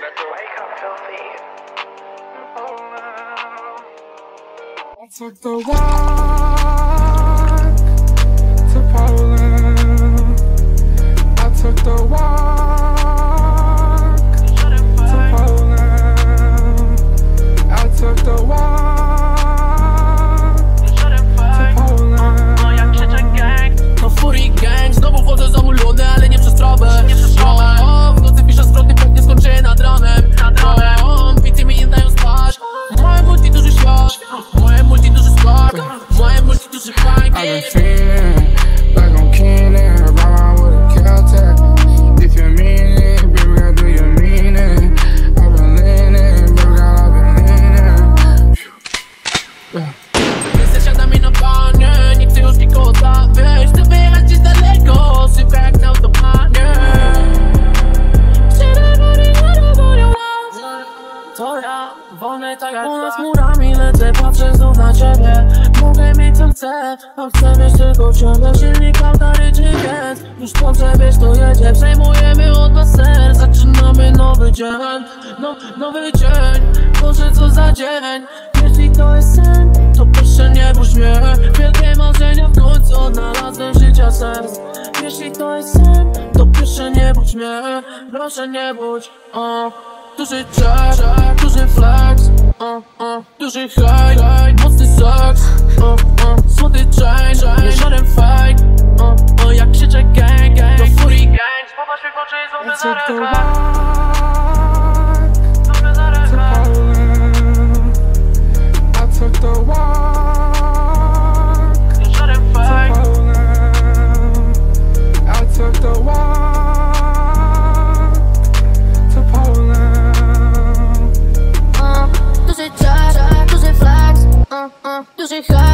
how that feel. Wake up, filthy. Oh. I took the wall. I've been feeling like I'm Keenan, ride with a Caltech. If you mean it, baby girl, do you mean it? I've been leaning, baby girl, I've been leaning. Siadami na panie, nie chcę już nikogo zawieść Chcę wyjechać gdzieś daleko, szybko jak na autobanie To ja, wolny tak jak Ponad murami lecę, patrzę znów na ciebie a chcę mieć tylko ciągle Silnik, altary czy więc Już potrzebiesz to jedzie, przejmujemy od was ser Zaczynamy nowy dzień, no, nowy dzień. Boże co za dzień, jeśli to jest sen To proszę nie budź mnie, wielkie marzenia w końcu odnalazłem życia sens Jeśli to jest sen, to proszę nie budź mnie. Proszę nie budź, o Duży check, duży flex, uh, uh, duży high, mocny to rock. Poland. I took the walk. To Poland. I took the walk. To Poland. Uh, flags. Uh, uh.